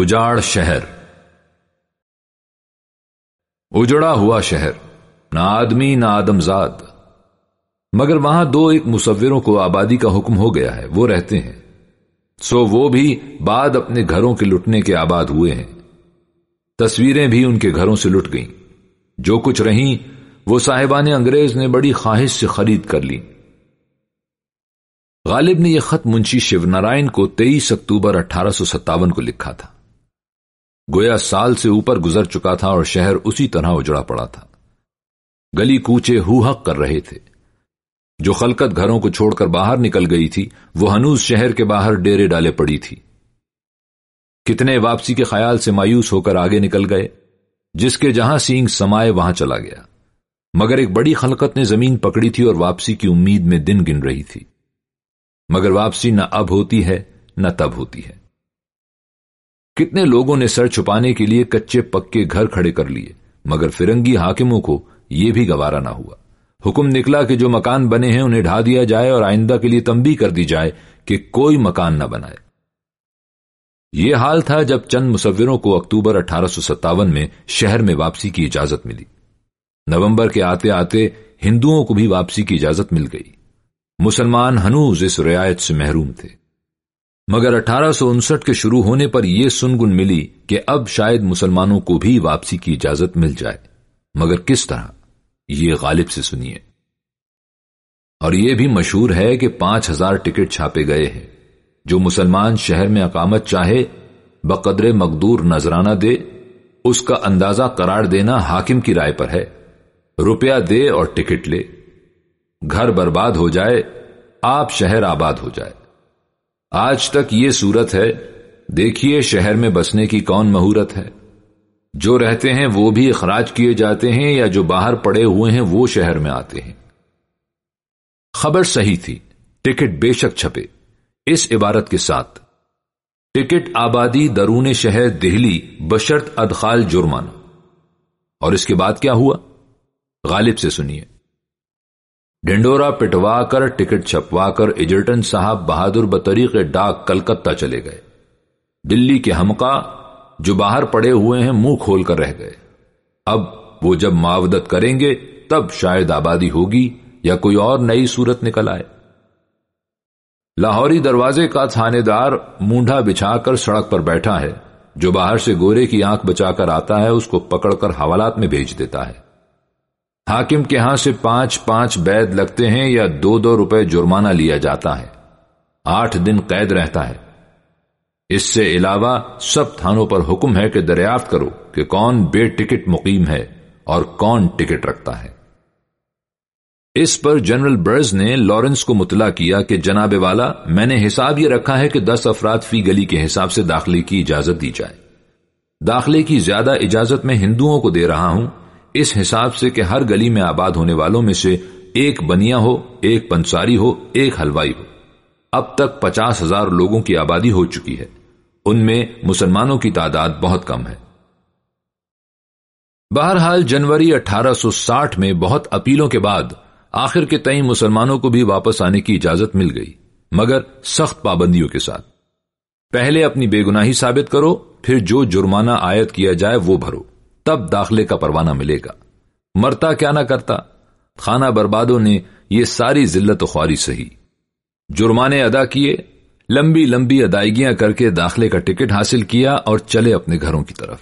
اجاڑ شہر۔ اجڑا ہوا شہر۔ نہ آدمی نہ آدمزاد مگر وہاں دو ایک مصوروں کو آبادی کا حکم ہو گیا ہے، وہ رہتے ہیں۔ سو وہ بھی بعد اپنے گھروں کے لٹنے کے آباد ہوئے ہیں۔ تصویریں بھی ان کے گھروں سے لٹ گئیں۔ جو کچھ رہیں، وہ صاحبان انگریز نے بڑی خواہش سے خرید کر لی۔ غالب نے یہ خط منشی شیو نارائن کو تیئیس اکتوبر اٹھارہ سو ستاون کو لکھا تھا۔ گویا سال سے اوپر گزر چکا تھا اور شہر اسی طرح اجڑا پڑا تھا۔ گلی کوچے ہو حق کر رہے تھے۔ جو خلقت گھروں کو چھوڑ کر باہر نکل گئی تھی، وہ ہنوز شہر کے باہر ڈیرے ڈالے پڑی تھی۔ کتنے واپسی کے خیال سے مایوس ہو کر آگے نکل گئے، جس کے جہاں سینگ سمائے وہاں چلا گیا۔ مگر ایک بڑی خلقت نے زمین پکڑی تھی اور واپسی کی امید میں دن گن رہی تھی۔ مگر واپسی نہ اب ہوتی ہے، نہ تب ہوتی ہے۔ کتنے لوگوں نے سر چھپانے کے لیے کچے پکے گھر کھڑے کر لیے، مگر فرنگی حاکموں کو یہ بھی گوارا نہ ہوا۔ حکم نکلا کہ جو مکان بنے ہیں انہیں ڈھا دیا جائے اور آئندہ کے لیے تمبی کر دی جائے کہ کوئی مکان نہ بنائے۔ یہ حال تھا جب چند مصوروں کو اکتوبر اٹھارہ سو ستاون میں شہر میں واپسی کی اجازت ملی۔ نومبر کے آتے آتے ہندوؤں کو بھی واپسی کی اجازت مل گئی۔ مسلمان ہنوز اس رعایت سے محروم تھے۔ مگر اٹھارہ سو انسٹھ کے شروع ہونے پر یہ سنگن ملی کہ اب شاید مسلمانوں کو بھی واپسی کی اجازت مل جائے۔ مگر کس طرح؟ یہ غالب سے سنیے۔ اور یہ بھی مشہور ہے کہ پانچ ہزار ٹکٹ چھاپے گئے ہیں۔ جو مسلمان شہر میں اقامت چاہے، بقدر مقدور نذرانہ دے، اس کا اندازہ قرار دینا حاکم کی رائے پر ہے۔ روپیہ دے اور ٹکٹ لے۔ گھر برباد ہو جائے، آپ شہر آباد ہو جائے۔ آج تک یہ صورت ہے، دیکھیے شہر میں بسنے کی کون مہورت ہے۔ جو رہتے ہیں وہ بھی اخراج کیے جاتے ہیں یا جو باہر پڑے ہوئے ہیں وہ شہر میں آتے ہیں۔ خبر صحیح تھی، ٹکٹ بے شک چھپے۔ اس عبارت کے ساتھ۔ ٹکٹ آبادی درون شہر دہلی، بشرط ادخال جرمانہ۔ اور اس کے بعد کیا ہوا؟ غالب سے سنیے۔ ڈنڈورا پٹوا کر ٹکٹ چھپوا کر ایجرٹن صاحب بہادر بطریق ڈاک کلکتہ چلے گئے۔ دلی کے ہمکا جو باہر پڑے ہوئے ہیں منہ کھول کر رہ گئے۔ اب وہ جب معاودت کریں گے تب شاید آبادی ہوگی یا کوئی اور نئی صورت نکل آئے۔ لاہوری دروازے کا تھانے دار مونڈا بچھا کر سڑک پر بیٹھا ہے۔ جو باہر سے گورے کی آنکھ بچا کر آتا ہے، اس کو پکڑ کر حوالات میں بھیج دیتا ہے۔ حاکم کے ہاں سے پانچ پانچ بید لگتے ہیں یا دو دو روپے جرمانہ لیا جاتا ہے۔ آٹھ دن قید رہتا ہے۔ اس سے علاوہ سب تھانوں پر حکم ہے کہ دریافت کرو کہ کون بے ٹکٹ مقیم ہے اور کون ٹکٹ رکھتا ہے۔ اس پر جنرل برز نے لارنس کو مطلع کیا کہ جناب والا، میں نے حساب یہ رکھا ہے کہ دس افراد فی گلی کے حساب سے داخلے کی اجازت دی جائے۔ داخلے کی زیادہ اجازت میں ہندوؤں کو دے رہا ہوں۔ اس حساب سے کہ ہر گلی میں آباد ہونے والوں میں سے ایک بنیا ہو، ایک پنساری ہو، ایک ہلوائی ہو۔ اب تک پچاس ہزار لوگوں کی آبادی ہو چکی ہے۔ ان میں مسلمانوں کی تعداد بہت کم ہے۔ بہرحال جنوری اٹھارہ سو ساٹھ میں بہت اپیلوں کے بعد آخر کے تئیں مسلمانوں کو بھی واپس آنے کی اجازت مل گئی، مگر سخت پابندیوں کے ساتھ۔ پہلے اپنی بے گناہی ثابت کرو، پھر جو جرمانہ آیت کیا جائے وہ بھرو۔ تب داخلے کا پروانہ ملے گا۔ مرتا کیا نہ کرتا۔ خانہ بربادوں نے یہ ساری ذلت و خواری سہی۔ جرمانے ادا کیے، لمبی لمبی ادائیگیاں کر کے داخلے کا ٹکٹ حاصل کیا اور چلے اپنے گھروں کی طرف۔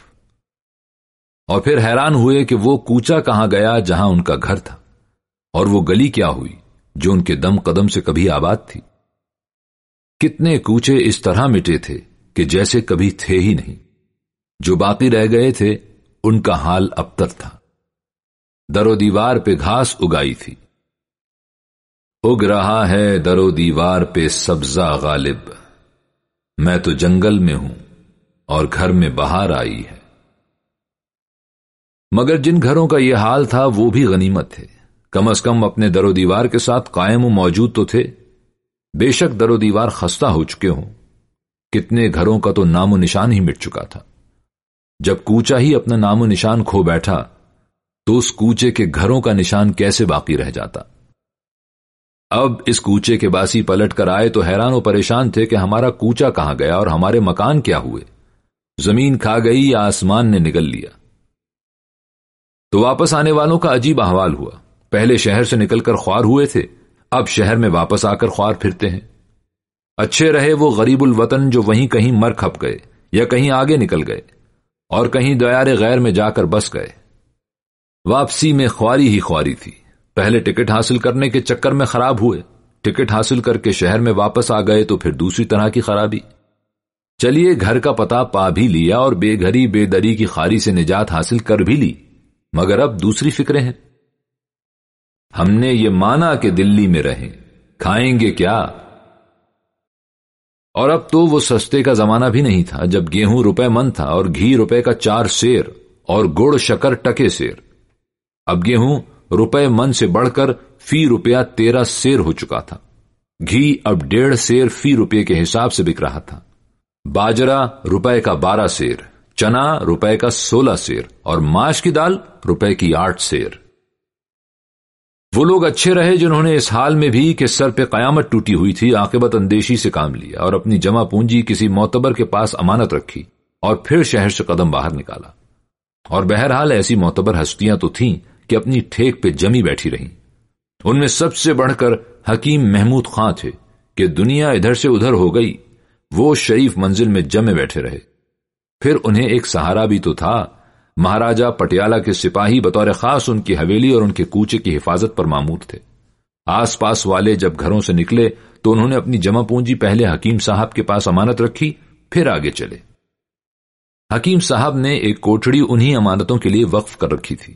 اور پھر حیران ہوئے کہ وہ کوچا کہاں گیا جہاں ان کا گھر تھا۔ اور وہ گلی کیا ہوئی جو ان کے دم قدم سے کبھی آباد تھی۔ کتنے کوچے اس طرح مٹے تھے کہ جیسے کبھی تھے ہی نہیں۔ جو باقی رہ گئے تھے ان کا حال ابتر تھا۔ درو دیوار پہ گھاس اگائی تھی۔ اگ رہا ہے درو دیوار پہ سبزہ غالب۔ میں تو جنگل میں ہوں اور گھر میں باہر آئی ہے۔ مگر جن گھروں کا یہ حال تھا وہ بھی غنیمت تھے۔ کم از کم اپنے درو دیوار کے ساتھ قائم و موجود تو تھے۔ بے شک درو دیوار خستہ ہو چکے ہوں۔ کتنے گھروں کا تو نام و نشان ہی مٹ چکا تھا۔ جب کوچا ہی اپنا نام و نشان کھو بیٹھا، تو اس کوچے کے گھروں کا نشان کیسے باقی رہ جاتا؟ اب اس کوچے کے باسی پلٹ کر آئے تو حیران و پریشان تھے کہ ہمارا کوچا کہاں گیا اور ہمارے مکان کیا ہوئے۔ زمین کھا گئی یا آسمان نے نگل لیا۔ تو واپس آنے والوں کا عجیب احوال ہوا۔ پہلے شہر سے نکل کر خوار ہوئے تھے، اب شہر میں واپس آ کر خوار پھرتے ہیں۔ اچھے رہے وہ غریب الوطن جو وہیں کہیں مر کھپ گئے یا کہیں آگے نکل گئے۔ اور کہیں دیار غیر میں جا کر بس گئے۔ واپسی میں خواری ہی خواری تھی۔ پہلے ٹکٹ حاصل کرنے کے چکر میں خراب ہوئے۔ ٹکٹ حاصل کر کے شہر میں واپس آ گئے تو پھر دوسری طرح کی خرابی۔ چلیے گھر کا پتا پا بھی لیا اور بے گھری بے دری کی خاری سے نجات حاصل کر بھی لی۔ مگر اب دوسری فکریں ہیں۔ ہم نے یہ مانا کہ دلی میں رہیں۔ کھائیں گے کیا؟ اور اب تو وہ سستے کا زمانہ بھی نہیں تھا جب گیہوں روپے من تھا اور گھی روپے کا چار سیر اور گڑ شکر ٹکے سیر۔ اب گیہوں روپے من سے بڑھ کر فی روپیہ تیرہ سیر ہو چکا تھا۔ گھی اب ڈیڑھ سیر فی روپے کے حساب سے بک رہا تھا۔ باجرا روپے کا بارہ سیر، چنا روپے کا سولہ سیر اور ماش کی دال روپے کی آٹھ سیر۔ وہ لوگ اچھے رہے جنہوں نے اس حال میں بھی کہ سر پہ قیامت ٹوٹی ہوئی تھی، عاقبت اندیشی سے کام لیا اور اپنی جمع پونجی کسی معتبر کے پاس امانت رکھی اور پھر شہر سے قدم باہر نکالا۔ اور بہرحال ایسی معتبر ہستیاں تو تھیں کہ اپنی ٹھیک پہ جمی بیٹھی رہیں۔ ان میں سب سے بڑھ کر حکیم محمود خاں تھے کہ دنیا ادھر سے ادھر ہو گئی، وہ شریف منزل میں جمے بیٹھے رہے۔ پھر انہیں ایک سہارا بھی تو تھا مہاراجا پٹیالہ کے سپاہی بطور خاص ان کی حویلی اور ان کے کوچے کی حفاظت پر معمور تھے۔ آس پاس والے جب گھروں سے نکلے تو انہوں نے اپنی جمع پونجی پہلے حکیم صاحب کے پاس امانت رکھی، پھر آگے چلے۔ حکیم صاحب نے ایک کوٹڑی انہی امانتوں کے لیے وقف کر رکھی تھی۔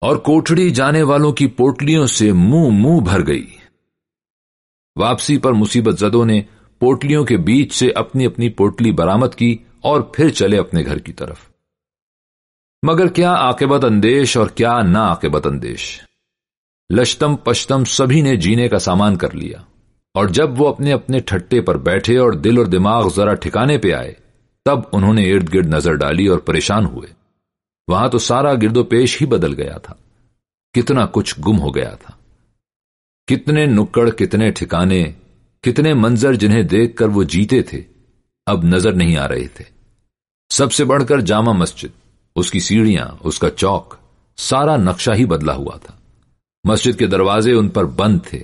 اور کوٹڑی جانے والوں کی پوٹلیوں سے منہ منہ بھر گئی۔ واپسی پر مصیبت زدوں نے پوٹلیوں کے بیچ سے اپنی اپنی پوٹلی برامت کی اور پھر چلے اپنے گھر کی طرف۔ مگر کیا عاقبت اندیش اور کیا نا عاقبت اندیش؟ لشتم پشتم سبھی نے جینے کا سامان کر لیا، اور جب وہ اپنے اپنے ٹھٹے پر بیٹھے اور دل اور دماغ ذرا ٹھکانے پہ آئے، تب انہوں نے ارد گرد نظر ڈالی اور پریشان ہوئے۔ وہاں تو سارا گرد و پیش ہی بدل گیا تھا۔ کتنا کچھ گم ہو گیا تھا۔ کتنے نکڑ، کتنے ٹھکانے، کتنے منظر جنہیں دیکھ کر وہ جیتے تھے، اب نظر نہیں آ رہے تھے۔ سب سے بڑھ کر جامع مسجد۔ اس کی سیڑھیاں، اس کا چوک، سارا نقشہ ہی بدلا ہوا تھا۔ مسجد کے دروازے ان پر بند تھے۔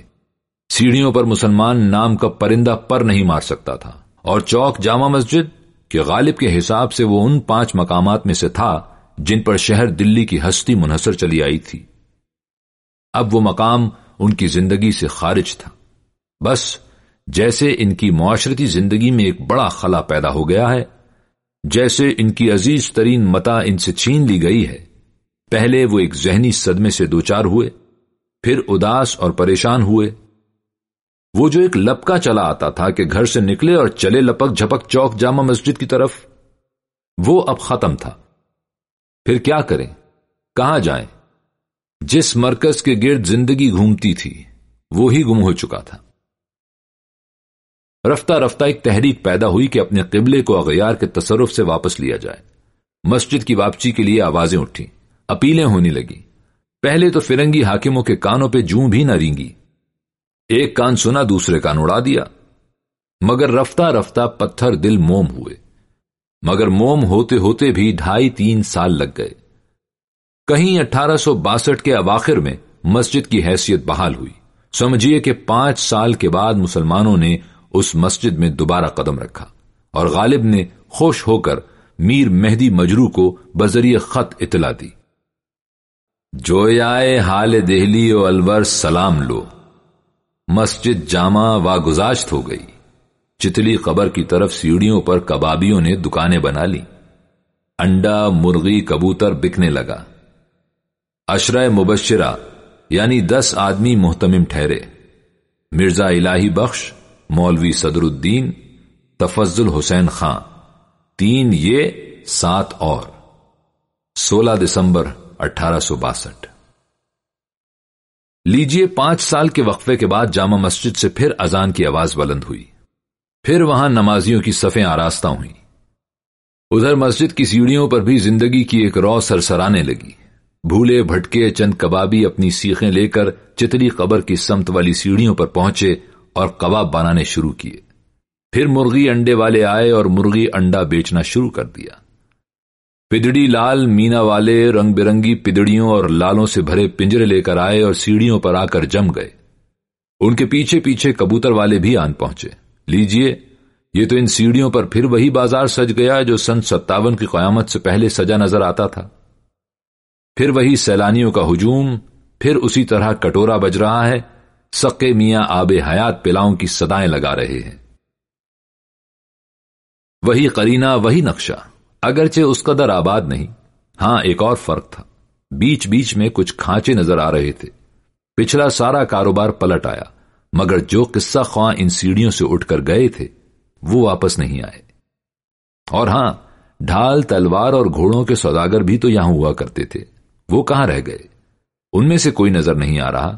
سیڑھیوں پر مسلمان نام کا پرندہ پر نہیں مار سکتا تھا۔ اور چوک جامع مسجد کے غالب کے حساب سے وہ ان پانچ مقامات میں سے تھا جن پر شہر دلی کی ہستی منحصر چلی آئی تھی۔ اب وہ مقام ان کی زندگی سے خارج تھا۔ بس جیسے ان کی معاشرتی زندگی میں ایک بڑا خلا پیدا ہو گیا ہے جیسے ان کی عزیز ترین متا ان سے چھین لی گئی ہے۔ پہلے وہ ایک ذہنی صدمے سے دوچار ہوئے، پھر اداس اور پریشان ہوئے۔ وہ جو ایک لپکا چلا آتا تھا کہ گھر سے نکلے اور چلے لپک جھپک چوک جامع مسجد کی طرف، وہ اب ختم تھا۔ پھر کیا کریں؟ کہاں جائیں؟ جس مرکز کے گرد زندگی گھومتی تھی، وہ ہی گم ہو چکا تھا۔ رفتہ رفتہ ایک تحریک پیدا ہوئی کہ اپنے قبلے کو اغیار کے تصرف سے واپس لیا جائے۔ مسجد کی واپسی کے لیے آوازیں اٹھی اپیلیں ہونے لگی پہلے تو فرنگی حاکموں کے کانوں پہ جوں بھی نہ رینگی۔ ایک کان سنا، دوسرے کان اڑا دیا۔ مگر رفتہ رفتہ پتھر دل موم ہوئے۔ مگر موم ہوتے ہوتے بھی ڈھائی تین سال لگ گئے۔ کہیں اٹھارہ سو باسٹھ کے اواخر میں مسجد کی حیثیت بحال ہوئی۔ سمجھیے کہ پانچ سال کے بعد مسلمانوں نے اس مسجد میں دوبارہ قدم رکھا اور غالب نے خوش ہو کر میر مہدی مجرو کو بذریعہ خط اطلاع دی۔ جو آئے حال دہلی و الور سلام لو۔ مسجد جامع و گزاشت ہو گئی۔ چتلی قبر کی طرف سیڑھیوں پر کبابیوں نے دکانیں بنا لی انڈا مرغی کبوتر بکنے لگا۔ اشرہ مبشرہ یعنی دس آدمی محتمم ٹھہرے۔ مرزا الہی بخش مولوی صدر الدین تفضل حسین خان، تین یہ، سات اور۔ سولہ دسمبر اٹھارہ سو باسٹھ۔ لیجیے پانچ سال کے وقفے کے بعد جامع مسجد سے پھر اذان کی آواز بلند ہوئی۔ پھر وہاں نمازیوں کی صفیں آراستہ ہوئی ادھر مسجد کی سیڑھیوں پر بھی زندگی کی ایک رو سرسرانے لگی۔ بھولے بھٹکے چند کبابی اپنی سیخیں لے کر چتری قبر کی سمت والی سیڑھیوں پر پہنچے۔ اور کباب بنانے شروع کیے۔ پھر مرغی انڈے والے آئے اور مرغی انڈا بیچنا شروع کر دیا۔ پدڑی لال مینا والے رنگ برنگی پدڑیوں اور لالوں سے بھرے پنجرے لے کر آئے اور سیڑھیوں پر آ کر جم گئے۔ ان کے پیچھے پیچھے کبوتر والے بھی آن پہنچے۔ لیجیے، یہ تو ان سیڑھیوں پر پھر وہی بازار سج گیا جو سن ستاون کی قیامت سے پہلے سجا نظر آتا تھا۔ پھر وہی سیلانیوں کا ہجوم، پھر اسی طرح کٹورا بج رہا ہے۔ سکے میاں آب حیات پلاؤں کی سدائیں لگا رہے ہیں۔ وہی قرینا وہی نقشہ۔ اگرچہ اس قدر آباد نہیں ہاں ایک اور فرق تھا۔ بیچ بیچ میں کچھ کھانچے نظر آ رہے تھے۔ پچھلا سارا کاروبار پلٹ آیا، مگر جو قصہ خواہ ان سیڑھیوں سے اٹھ کر گئے تھے، وہ واپس نہیں آئے۔ اور ہاں ڈھال، تلوار اور گھوڑوں کے سوداگر بھی تو یہاں ہوا کرتے تھے۔ وہ کہاں رہ گئے؟ ان میں سے کوئی نظر نہیں آ رہا۔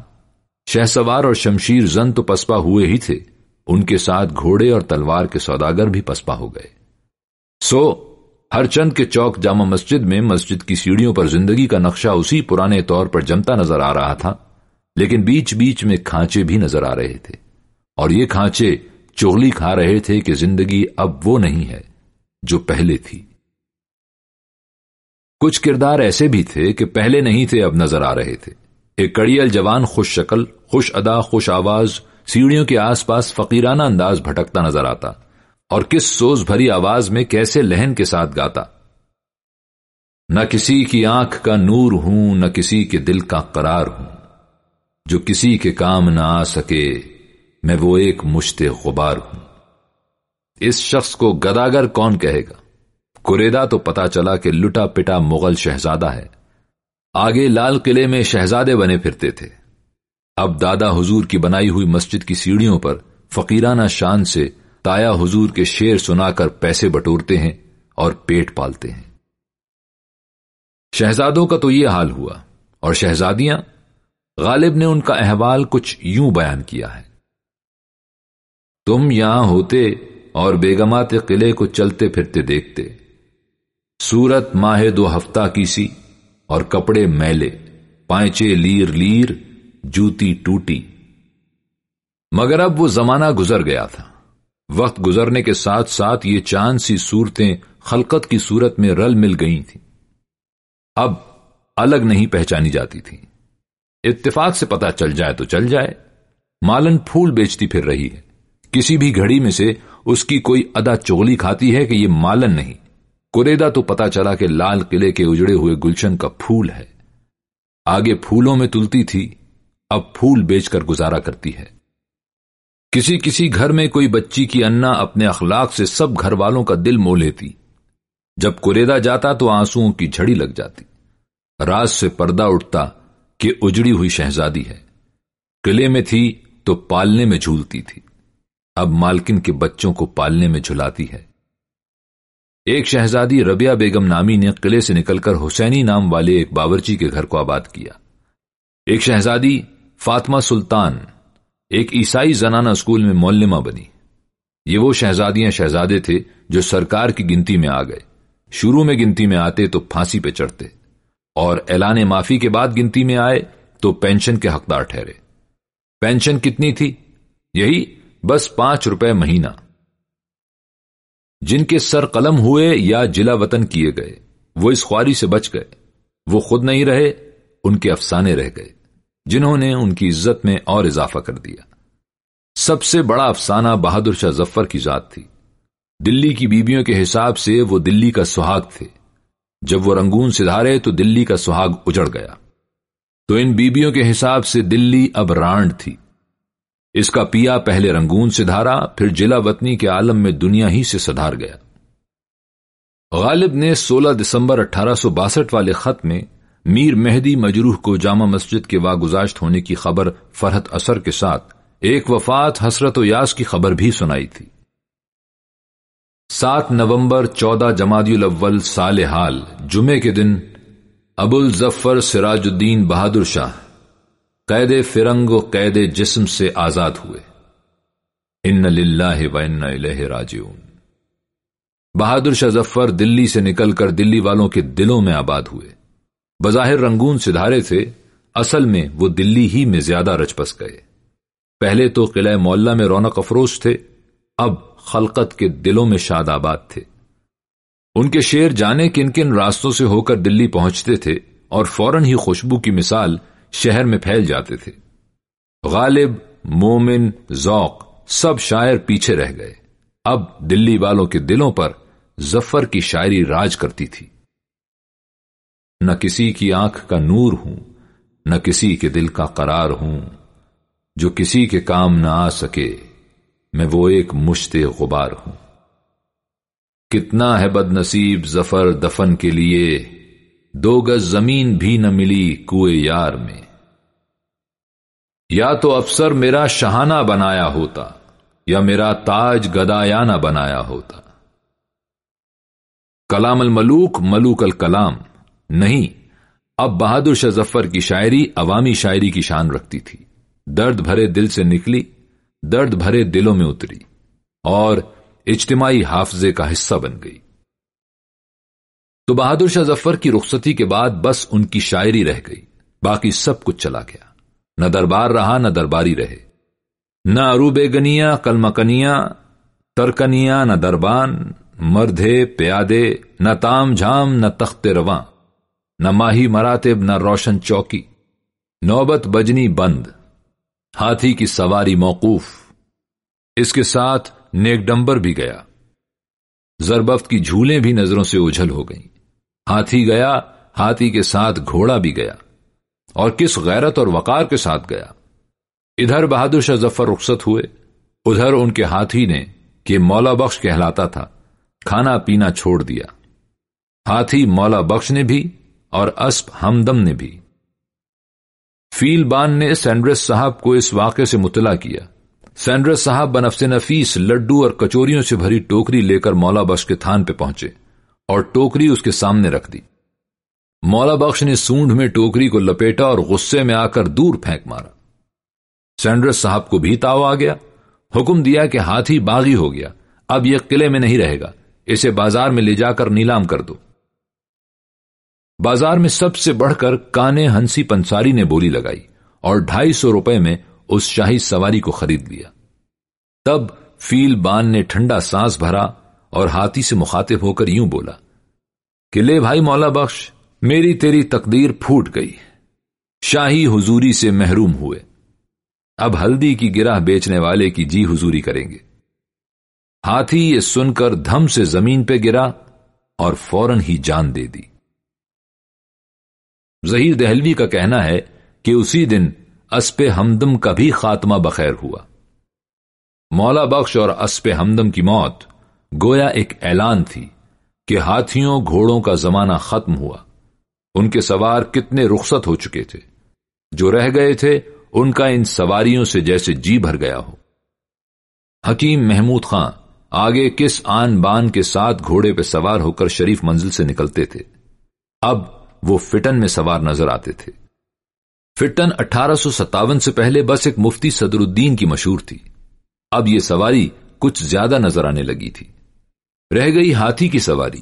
شہ سوار اور شمشیر زن تو پسپا ہوئے ہی تھے۔ ان کے ساتھ گھوڑے اور تلوار کے سوداگر بھی پسپا ہو گئے۔ سو، ہر چند کے چوک جامع مسجد میں مسجد کی سیڑھیوں پر زندگی کا نقشہ اسی پرانے طور پر جمتا نظر آ رہا تھا، لیکن بیچ بیچ میں کھانچے بھی نظر آ رہے تھے۔ اور یہ کھانچے چوگلی کھا رہے تھے کہ زندگی اب وہ نہیں ہے جو پہلے تھی۔ کچھ کردار ایسے بھی تھے کہ پہلے نہیں تھے، اب نظر آ رہے تھے۔ ایک کڑیل جوان خوش شکل، خوش ادا، خوش آواز، سیڑھیوں کے آس پاس فقیرانہ انداز بھٹکتا نظر آتا اور کس سوز بھری آواز میں کیسے لہن کے ساتھ گاتا۔ نہ کسی کی آنکھ کا نور ہوں، نہ کسی کے دل کا قرار ہوں۔ جو کسی کے کام نہ آ سکے، میں وہ ایک مشت غبار ہوں۔ اس شخص کو گداگر کون کہے گا؟ کوریدا تو پتا چلا کہ لٹا پٹا مغل شہزادہ ہے۔ آگے لال قلعے میں شہزادے بنے پھرتے تھے۔ اب دادا حضور کی بنائی ہوئی مسجد کی سیڑھیوں پر فقیرانہ شان سے تایا حضور کے شیر سنا کر پیسے بٹورتے ہیں اور پیٹ پالتے ہیں۔ شہزادوں کا تو یہ حال ہوا اور شہزادیاں، غالب نے ان کا احوال کچھ یوں بیان کیا ہے۔ تم یہاں ہوتے اور بیگمات قلعے کو چلتے پھرتے دیکھتے۔ سورت ماہ دو ہفتہ کی سی۔ اور کپڑے میلے، پائچے لیر لیر، جوتی ٹوٹی۔ مگر اب وہ زمانہ گزر گیا تھا۔ وقت گزرنے کے ساتھ ساتھ یہ چاند سی صورتیں خلقت کی صورت میں رل مل گئی تھیں۔ اب الگ نہیں پہچانی جاتی تھی اتفاق سے پتا چل جائے تو چل جائے۔ مالن پھول بیچتی پھر رہی ہے۔ کسی بھی گھڑی میں سے اس کی کوئی ادا چغلی کھاتی ہے کہ یہ مالن نہیں۔ کوریدا تو پتا چلا کہ لال قلعے کے اجڑے ہوئے گلشن کا پھول ہے۔ آگے پھولوں میں تلتی تھی، اب پھول بیچ کر گزارا کرتی ہے۔ کسی کسی گھر میں کوئی بچی کی انا اپنے اخلاق سے سب گھر والوں کا دل مو لیتی۔ جب کوریدا جاتا تو آنسو کی جھڑی لگ جاتی۔ راز سے پردہ اٹھتا کہ اجڑی ہوئی شہزادی ہے۔ قلعے میں تھی تو پالنے میں جھولتی تھی۔ اب مالکن کے بچوں کو پالنے میں جھلاتی ہے۔ ایک شہزادی ربیہ بیگم نامی نے قلعے سے نکل کر حسینی نام والے ایک باورچی کے گھر کو آباد کیا۔ ایک شہزادی فاطمہ سلطان، ایک عیسائی زنانہ اسکول میں مولمہ بنی۔ یہ وہ شہزادیاں شہزادے تھے جو سرکار کی گنتی میں آ گئے۔ شروع میں گنتی میں آتے تو پھانسی پہ چڑھتے۔ اور اعلان معافی کے بعد گنتی میں آئے تو پینشن کے حقدار ٹھہرے۔ پینشن کتنی تھی؟ یہی بس پانچ روپے مہینہ۔ جن کے سر قلم ہوئے یا جلا وطن کیے گئے، وہ اس خواری سے بچ گئے۔ وہ خود نہیں رہے، ان کے افسانے رہ گئے، جنہوں نے ان کی عزت میں اور اضافہ کر دیا۔ سب سے بڑا افسانہ بہادر شاہ ظفر کی ذات تھی۔ دلی کی بیبیوں کے حساب سے وہ دلی کا سہاگ تھے۔ جب وہ رنگون سدھارے تو دلی کا سہاگ اجڑ گیا۔ تو ان بیبیوں کے حساب سے دلی اب رانڈ تھی۔ اس کا پیا پہلے رنگون سے دھارا، پھر جلا وطنی کے عالم میں دنیا ہی سے سدھار گیا۔ غالب نے سولہ دسمبر اٹھارہ سو باسٹھ والے خط میں میر مہدی مجروح کو جامع مسجد کے واگزاشت ہونے کی خبر فرحت اثر کے ساتھ ایک وفات حسرت و یاس کی خبر بھی سنائی تھی۔ سات نومبر چودہ جمادی الاول سال حال، جمعے کے دن ابو الظفر سراج الدین بہادر شاہ قید فرنگ و قید جسم سے آزاد ہوئے۔ ان للہ و ان راجعون۔ بہادر شاہ ظفر دلی سے نکل کر دلی والوں کے دلوں میں آباد ہوئے۔ بظاہر رنگون سدھارے تھے، اصل میں وہ دلی ہی میں زیادہ رچ پس گئے۔ پہلے تو قلعہ مولا میں رونق افروز تھے، اب خلقت کے دلوں میں شاد آباد تھے۔ ان کے شیر جانے کن کن راستوں سے ہو کر دلی پہنچتے تھے اور فوراً ہی خوشبو کی مثال شہر میں پھیل جاتے تھے۔ غالب، مومن، ذوق سب شاعر پیچھے رہ گئے۔ اب دلی والوں کے دلوں پر ظفر کی شاعری راج کرتی تھی۔ نہ کسی کی آنکھ کا نور ہوں، نہ کسی کے دل کا قرار ہوں۔ جو کسی کے کام نہ آ سکے، میں وہ ایک مشت غبار ہوں۔ کتنا ہے بد نصیب ظفر دفن کے لیے۔ دو گز زمین بھی نہ ملی کوئے یار میں۔ یا تو افسر میرا شہانہ بنایا ہوتا یا میرا تاج گدایانہ بنایا ہوتا۔ کلام الملوک، ملوک الکلام، نہیں، اب بہادر شاہ ظفر کی شاعری عوامی شاعری کی شان رکھتی تھی۔ درد بھرے دل سے نکلی، درد بھرے دلوں میں اتری اور اجتماعی حافظے کا حصہ بن گئی۔ تو بہادر شاہ ظفر کی رخصتی کے بعد بس ان کی شاعری رہ گئی۔ باقی سب کچھ چلا گیا۔ نہ دربار رہا، نہ درباری رہے۔ نہ اروبے گنیا کلمکنیا ترکنیا نہ دربان مردے پیادے، نہ تام جھام، نہ تخت رواں، نہ ماہی مراتب، نہ روشن چوکی۔ نوبت بجنی بند۔ ہاتھی کی سواری موقوف۔ اس کے ساتھ نیک ڈمبر بھی گیا۔ زربفت کی جھولیں بھی نظروں سے اجھل ہو گئیں۔ ہاتھی گیا، ہاتھی کے ساتھ گھوڑا بھی گیا۔ اور کس غیرت اور وقار کے ساتھ گیا۔ ادھر بہادر شاہ ظفر رخصت ہوئے، ادھر ان کے ہاتھی نے کہ مولا بخش کہلاتا تھا، کھانا پینا چھوڑ دیا۔ ہاتھی مولا بخش نے بھی اور اسپ ہمدم نے بھی۔ فیل بان نے سینڈرس صاحب کو اس واقعے سے مطلع کیا۔ سینڈرس صاحب بنفس نفیس لڈو اور کچوریوں سے بھری ٹوکری لے کر مولا بخش کے تھان پہ پہنچے۔ اور ٹوکری اس کے سامنے رکھ دی۔ مولا بخش نے سونڈ میں ٹوکری کو لپیٹا اور غصے میں آ کر دور پھینک مارا۔ سینڈرس صاحب کو بھی تاؤ آ گیا۔ حکم دیا کہ ہاتھی باغی ہو گیا۔ اب یہ قلعے میں نہیں رہے گا۔ اسے بازار میں لے جا کر نیلام کر دو۔ بازار میں سب سے بڑھ کر کانے ہنسی پنساری نے بولی لگائی اور ڈھائی سو روپے میں اس شاہی سواری کو خرید لیا۔ تب فیل بان نے ٹھنڈا سانس بھرا اور ہاتھی سے مخاطب ہو کر یوں بولا، کہ لے بھائی مولا بخش، میری تیری تقدیر پھوٹ گئی۔ شاہی حضوری سے محروم ہوئے۔ اب ہلدی کی گرہ بیچنے والے کی جی حضوری کریں گے۔ ہاتھی یہ سن کر دھم سے زمین پہ گرا اور فوراً ہی جان دے دی۔ ظہیر دہلوی کا کہنا ہے کہ اسی دن اسپ ہمدم کا بھی خاتمہ بخیر ہوا۔ مولا بخش اور اسپ ہمدم کی موت گویا ایک اعلان تھی کہ ہاتھیوں گھوڑوں کا زمانہ ختم ہوا۔ ان کے سوار کتنے رخصت ہو چکے تھے۔ جو رہ گئے تھے، ان کا ان سواریوں سے جیسے جی بھر گیا ہو۔ حکیم محمود خان آگے کس آن بان کے ساتھ گھوڑے پہ سوار ہو کر شریف منزل سے نکلتے تھے۔ اب وہ فٹن میں سوار نظر آتے تھے۔ فٹن اٹھارہ سو ستاون سے پہلے بس ایک مفتی صدر الدین کی مشہور تھی۔ اب یہ سواری کچھ زیادہ نظر آنے لگی تھی۔ رہ گئی ہاتھی کی سواری۔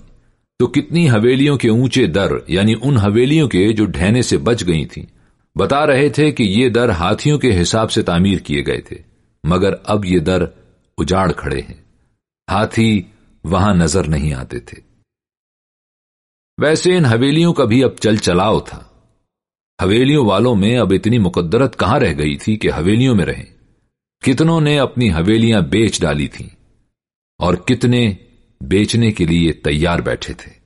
تو کتنی حویلیوں کے اونچے در یعنی ان حویلیوں کے جو ڈھہنے سے بچ گئی تھیں۔ بتا رہے تھے کہ یہ در ہاتھیوں کے حساب سے تعمیر کیے گئے تھے، مگر اب یہ در اجاڑ کھڑے ہیں۔ ہاتھی وہاں نظر نہیں آتے تھے۔ ویسے ان حویلیوں کا بھی اب چل چلاؤ تھا۔ حویلیوں والوں میں اب اتنی مقدرت کہاں رہ گئی تھی کہ حویلیوں میں رہیں۔ کتنوں نے اپنی حویلیاں بیچ ڈالی تھیں، اور کتنے بیچنے کے لیے تیار بیٹھے تھے۔